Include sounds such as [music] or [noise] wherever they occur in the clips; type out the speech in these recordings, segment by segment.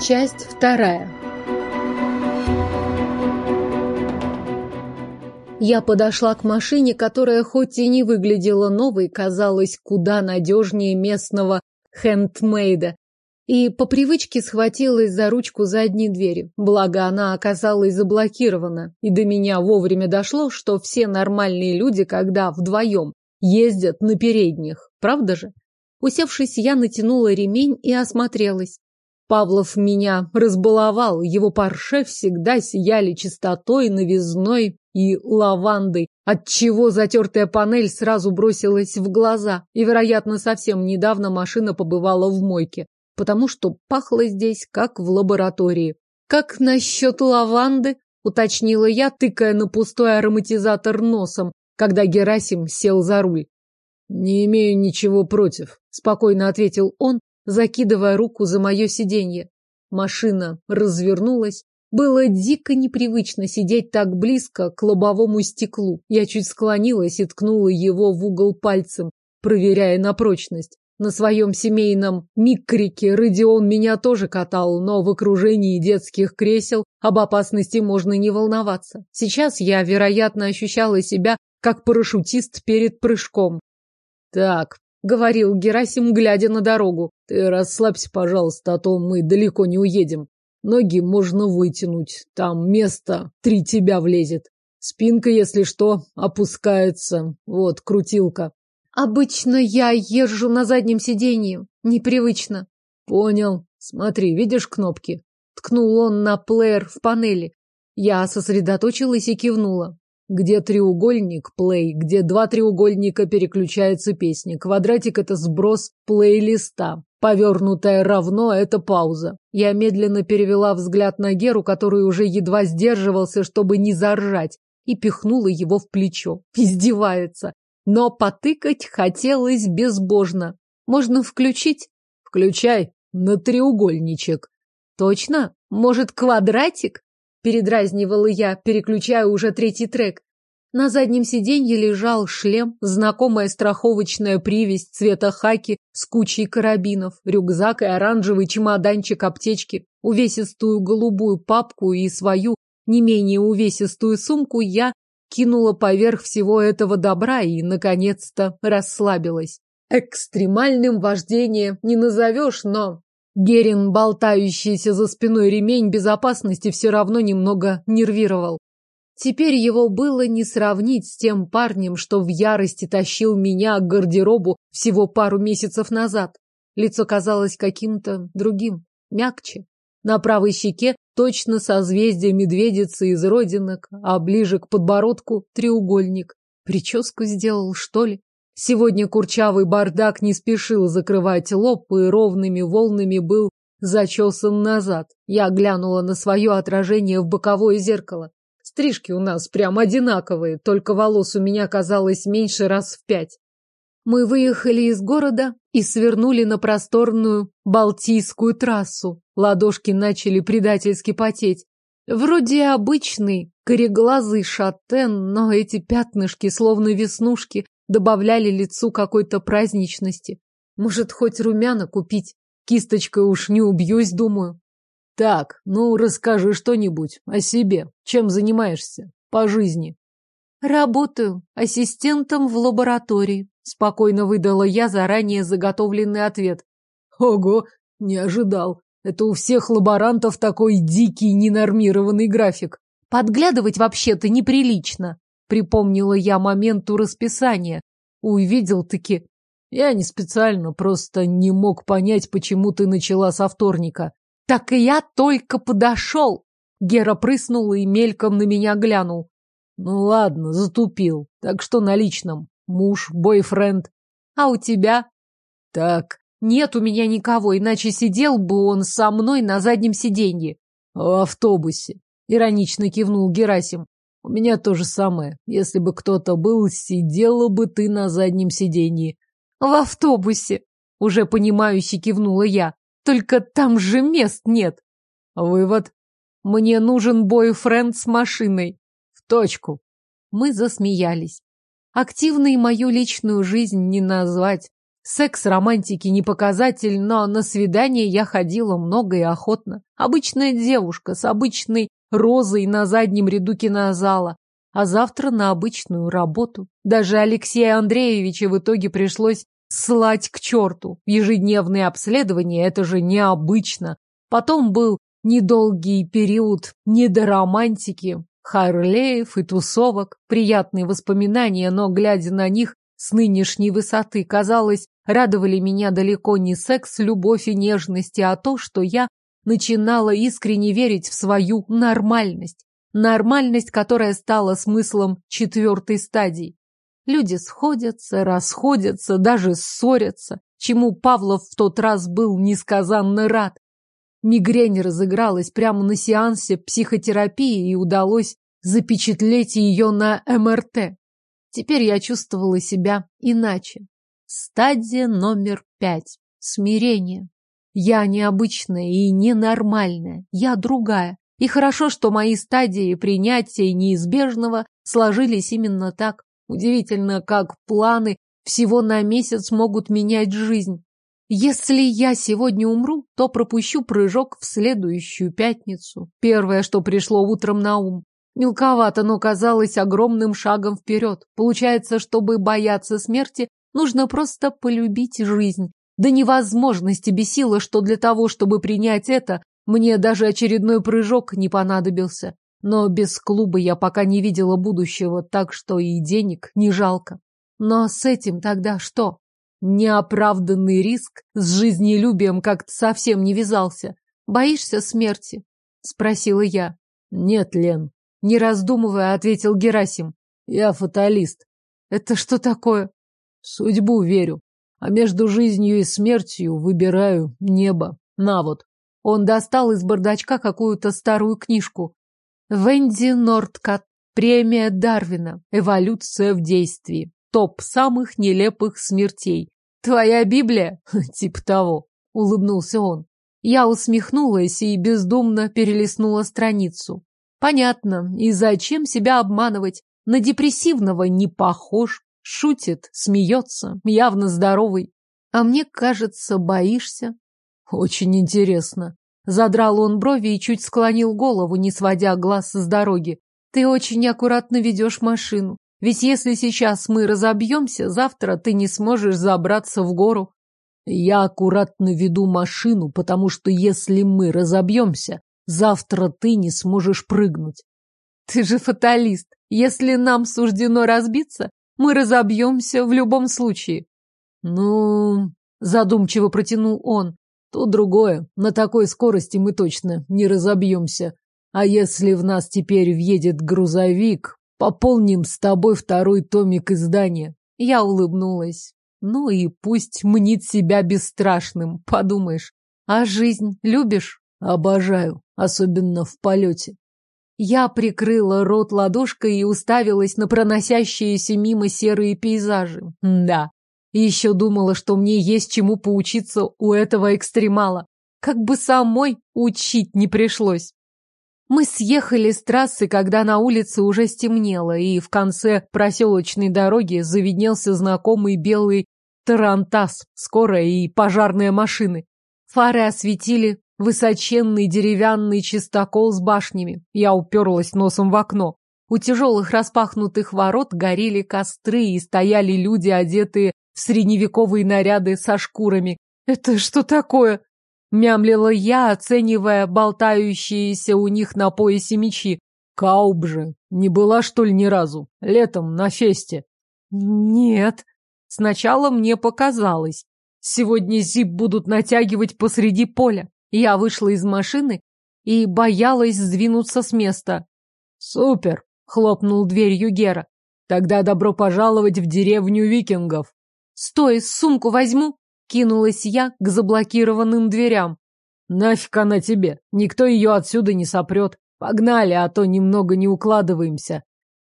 Часть вторая. Я подошла к машине, которая хоть и не выглядела новой, казалась куда надежнее местного хендмейда, и по привычке схватилась за ручку задней двери. Благо, она оказалась заблокирована, и до меня вовремя дошло, что все нормальные люди, когда вдвоем, ездят на передних. Правда же? Усевшись, я натянула ремень и осмотрелась. Павлов меня разбаловал, его парше всегда сияли чистотой, новизной и лавандой, отчего затертая панель сразу бросилась в глаза, и, вероятно, совсем недавно машина побывала в мойке, потому что пахло здесь, как в лаборатории. «Как насчет лаванды?» — уточнила я, тыкая на пустой ароматизатор носом, когда Герасим сел за руль. «Не имею ничего против», — спокойно ответил он, закидывая руку за мое сиденье. Машина развернулась. Было дико непривычно сидеть так близко к лобовому стеклу. Я чуть склонилась и ткнула его в угол пальцем, проверяя на прочность. На своем семейном микрике Родион меня тоже катал, но в окружении детских кресел об опасности можно не волноваться. Сейчас я, вероятно, ощущала себя как парашютист перед прыжком. Так, — говорил Герасим, глядя на дорогу. «Ты расслабься, пожалуйста, а то мы далеко не уедем. Ноги можно вытянуть, там место три тебя влезет. Спинка, если что, опускается. Вот, крутилка». «Обычно я езжу на заднем сиденье. Непривычно». «Понял. Смотри, видишь кнопки?» Ткнул он на плеер в панели. Я сосредоточилась и кивнула. Где треугольник – плей, где два треугольника переключается песня. Квадратик – это сброс плейлиста. Повернутое равно – это пауза. Я медленно перевела взгляд на Геру, который уже едва сдерживался, чтобы не заржать, и пихнула его в плечо. Издевается. Но потыкать хотелось безбожно. Можно включить? Включай на треугольничек. Точно? Может, квадратик? Передразнивала я, переключая уже третий трек. На заднем сиденье лежал шлем, знакомая страховочная привязь цвета хаки с кучей карабинов, рюкзак и оранжевый чемоданчик аптечки, увесистую голубую папку и свою не менее увесистую сумку я кинула поверх всего этого добра и, наконец-то, расслабилась. Экстремальным вождение не назовешь, но Герин, болтающийся за спиной ремень безопасности, все равно немного нервировал. Теперь его было не сравнить с тем парнем, что в ярости тащил меня к гардеробу всего пару месяцев назад. Лицо казалось каким-то другим, мягче. На правой щеке точно созвездие медведицы из родинок, а ближе к подбородку треугольник. Прическу сделал, что ли? Сегодня курчавый бардак не спешил закрывать лоб и ровными волнами был зачесан назад. Я глянула на свое отражение в боковое зеркало. Стрижки у нас прям одинаковые, только волос у меня казалось меньше раз в пять. Мы выехали из города и свернули на просторную Балтийскую трассу. Ладошки начали предательски потеть. Вроде обычный, кореглазый шатен, но эти пятнышки, словно веснушки, добавляли лицу какой-то праздничности. Может, хоть румяна купить? Кисточкой уж не убьюсь, думаю. Так, ну расскажи что-нибудь о себе. Чем занимаешься по жизни? Работаю ассистентом в лаборатории, спокойно выдала я заранее заготовленный ответ. Ого, не ожидал. Это у всех лаборантов такой дикий ненормированный график. Подглядывать вообще-то неприлично. Припомнила я моменту расписания. Увидел-таки. Я не специально, просто не мог понять, почему ты начала со вторника. Так и я только подошел. Гера прыснул и мельком на меня глянул. Ну ладно, затупил. Так что на личном? Муж, бойфренд. А у тебя? Так. Нет у меня никого, иначе сидел бы он со мной на заднем сиденье. В автобусе. Иронично кивнул Герасим. У меня то же самое. Если бы кто-то был, сидела бы ты на заднем сиденье. В автобусе. Уже понимающе кивнула я. Только там же мест нет. Вывод. Мне нужен бойфренд с машиной. В точку. Мы засмеялись. Активной мою личную жизнь не назвать. Секс романтики не показатель, но на свидание я ходила много и охотно. Обычная девушка с обычной розой на заднем ряду кинозала, а завтра на обычную работу. Даже Алексея Андреевича в итоге пришлось слать к черту. Ежедневные обследования – это же необычно. Потом был недолгий период не до романтики, Харлеев и тусовок, приятные воспоминания, но, глядя на них с нынешней высоты, казалось, радовали меня далеко не секс, любовь и нежность, а то, что я начинала искренне верить в свою нормальность. Нормальность, которая стала смыслом четвертой стадии. Люди сходятся, расходятся, даже ссорятся, чему Павлов в тот раз был несказанно рад. Мигрень разыгралась прямо на сеансе психотерапии и удалось запечатлеть ее на МРТ. Теперь я чувствовала себя иначе. Стадия номер пять. Смирение. Я необычная и ненормальная. Я другая. И хорошо, что мои стадии принятия неизбежного сложились именно так. Удивительно, как планы всего на месяц могут менять жизнь. Если я сегодня умру, то пропущу прыжок в следующую пятницу. Первое, что пришло утром на ум. Мелковато, но казалось огромным шагом вперед. Получается, чтобы бояться смерти, нужно просто полюбить жизнь. До невозможности бесило, что для того, чтобы принять это, мне даже очередной прыжок не понадобился. Но без клуба я пока не видела будущего, так что и денег не жалко. Но с этим тогда что? Неоправданный риск с жизнелюбием как-то совсем не вязался. Боишься смерти? Спросила я. Нет, Лен. Не раздумывая, ответил Герасим. Я фаталист. Это что такое? Судьбу верю. А между жизнью и смертью выбираю небо. На вот. Он достал из бардачка какую-то старую книжку. Венди Нордкат. Премия Дарвина. Эволюция в действии топ самых нелепых смертей. Твоя Библия? [laughs] Типа того, улыбнулся он. Я усмехнулась и бездумно перелистнула страницу. Понятно, и зачем себя обманывать? На депрессивного не похож, шутит, смеется, явно здоровый. А мне кажется, боишься. Очень интересно. Задрал он брови и чуть склонил голову, не сводя глаз с дороги. Ты очень аккуратно ведешь машину. Ведь если сейчас мы разобьемся, завтра ты не сможешь забраться в гору. Я аккуратно веду машину, потому что если мы разобьемся, завтра ты не сможешь прыгнуть. Ты же фаталист. Если нам суждено разбиться, мы разобьемся в любом случае. Ну, задумчиво протянул он. То другое. На такой скорости мы точно не разобьемся. А если в нас теперь въедет грузовик, Пополним с тобой второй томик издания. Я улыбнулась. Ну и пусть мнит себя бесстрашным, подумаешь. А жизнь любишь? Обожаю, особенно в полете. Я прикрыла рот ладошкой и уставилась на проносящиеся мимо серые пейзажи. Да, еще думала, что мне есть чему поучиться у этого экстремала. Как бы самой учить не пришлось. Мы съехали с трассы, когда на улице уже стемнело, и в конце проселочной дороги завиднелся знакомый белый тарантас, скорая и пожарные машины. Фары осветили высоченный деревянный чистокол с башнями. Я уперлась носом в окно. У тяжелых распахнутых ворот горели костры и стояли люди, одетые средневековые наряды со шкурами. «Это что такое?» Мямлила я, оценивая болтающиеся у них на поясе мечи. Кауб же, не была, что ли, ни разу? Летом на фесте. Нет. Сначала мне показалось. Сегодня зип будут натягивать посреди поля. Я вышла из машины и боялась сдвинуться с места. Супер! Хлопнул дверью Гера. Тогда добро пожаловать в деревню викингов. Стой, сумку возьму. Кинулась я к заблокированным дверям. Нафиг она тебе? Никто ее отсюда не сопрет. Погнали, а то немного не укладываемся.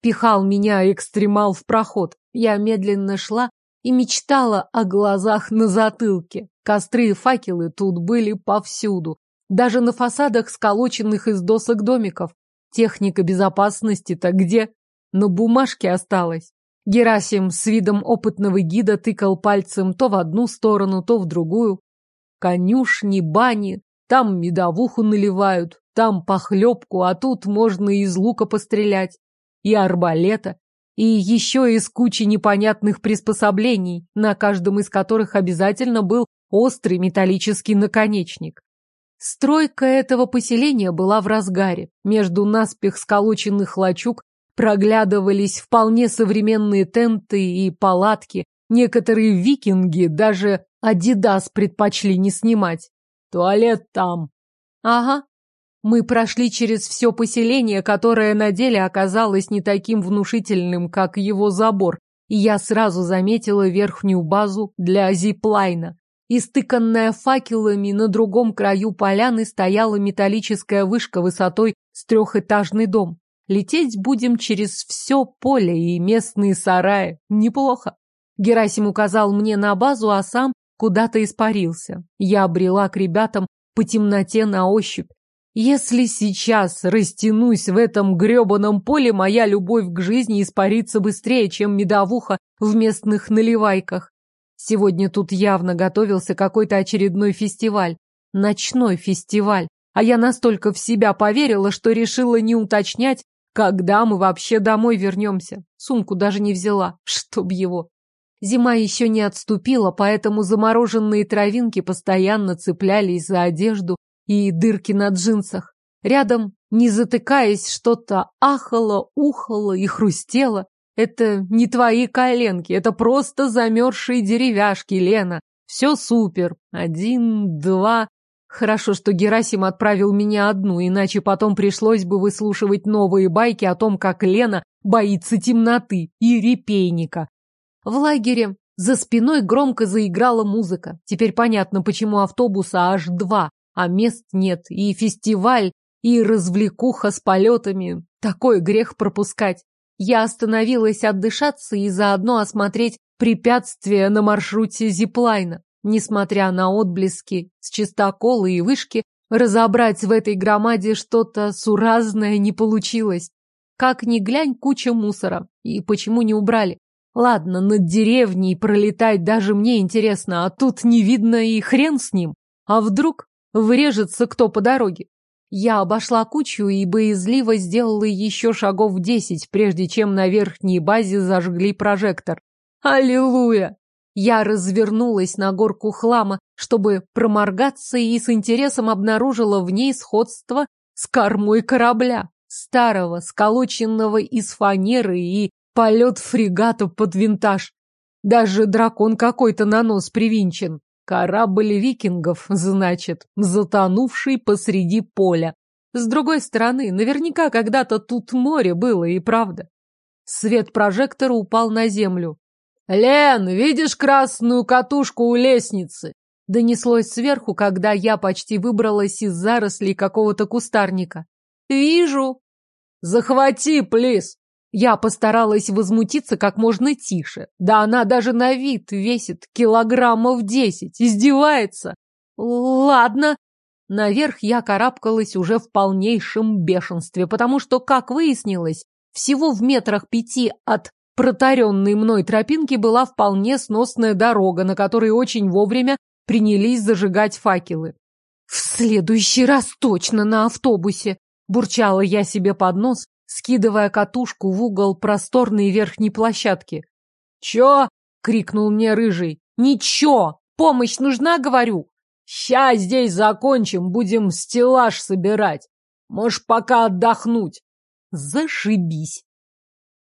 Пихал меня экстремал в проход. Я медленно шла и мечтала о глазах на затылке. Костры и факелы тут были повсюду. Даже на фасадах сколоченных из досок домиков. Техника безопасности-то где? На бумажке осталась. Герасим с видом опытного гида тыкал пальцем то в одну сторону, то в другую. Конюшни, бани, там медовуху наливают, там похлебку, а тут можно из лука пострелять. И арбалета, и еще из кучи непонятных приспособлений, на каждом из которых обязательно был острый металлический наконечник. Стройка этого поселения была в разгаре. Между наспех сколоченных лачуг проглядывались вполне современные тенты и палатки. Некоторые викинги даже Адидас предпочли не снимать. Туалет там. Ага. Мы прошли через все поселение, которое на деле оказалось не таким внушительным, как его забор, и я сразу заметила верхнюю базу для зиплайна. Истыканная факелами, на другом краю поляны стояла металлическая вышка высотой с трехэтажный дом. Лететь будем через все поле и местные сараи. Неплохо. Герасим указал мне на базу, а сам куда-то испарился. Я обрела к ребятам по темноте на ощупь. Если сейчас растянусь в этом гребаном поле, моя любовь к жизни испарится быстрее, чем медовуха в местных наливайках. Сегодня тут явно готовился какой-то очередной фестиваль. Ночной фестиваль. А я настолько в себя поверила, что решила не уточнять, когда мы вообще домой вернемся. Сумку даже не взяла, чтоб его. Зима еще не отступила, поэтому замороженные травинки постоянно цеплялись за одежду и дырки на джинсах. Рядом, не затыкаясь, что-то ахало, ухало и хрустело. Это не твои коленки, это просто замерзшие деревяшки, Лена. Все супер. Один, два. Хорошо, что Герасим отправил меня одну, иначе потом пришлось бы выслушивать новые байки о том, как Лена боится темноты и репейника. В лагере за спиной громко заиграла музыка. Теперь понятно, почему автобуса аж два, а мест нет. И фестиваль, и развлекуха с полетами. Такой грех пропускать. Я остановилась отдышаться и заодно осмотреть препятствия на маршруте зиплайна. Несмотря на отблески с чистокола и вышки, разобрать в этой громаде что-то суразное не получилось. Как ни глянь, куча мусора. И почему не убрали? Ладно, над деревней пролетать даже мне интересно, а тут не видно и хрен с ним. А вдруг врежется кто по дороге? Я обошла кучу и боязливо сделала еще шагов десять, прежде чем на верхней базе зажгли прожектор. Аллилуйя! Я развернулась на горку хлама, чтобы проморгаться, и с интересом обнаружила в ней сходство с кормой корабля, старого, сколоченного из фанеры и полет фрегата под винтаж. Даже дракон какой-то на нос привинчен. Корабль викингов, значит, затонувший посреди поля. С другой стороны, наверняка когда-то тут море было, и правда. Свет прожектора упал на землю. «Лен, видишь красную катушку у лестницы?» Донеслось сверху, когда я почти выбралась из зарослей какого-то кустарника. «Вижу!» «Захвати, плиз!» Я постаралась возмутиться как можно тише. Да она даже на вид весит килограммов десять. Издевается. Ладно. Наверх я карабкалась уже в полнейшем бешенстве, потому что, как выяснилось, всего в метрах пяти от протаренной мной тропинки была вполне сносная дорога, на которой очень вовремя принялись зажигать факелы. «В следующий раз точно на автобусе!» Бурчала я себе под нос, скидывая катушку в угол просторной верхней площадки. «Чё?» — крикнул мне рыжий. «Ничего! Помощь нужна, говорю!» «Ща здесь закончим, будем стеллаж собирать. Можешь пока отдохнуть». «Зашибись!»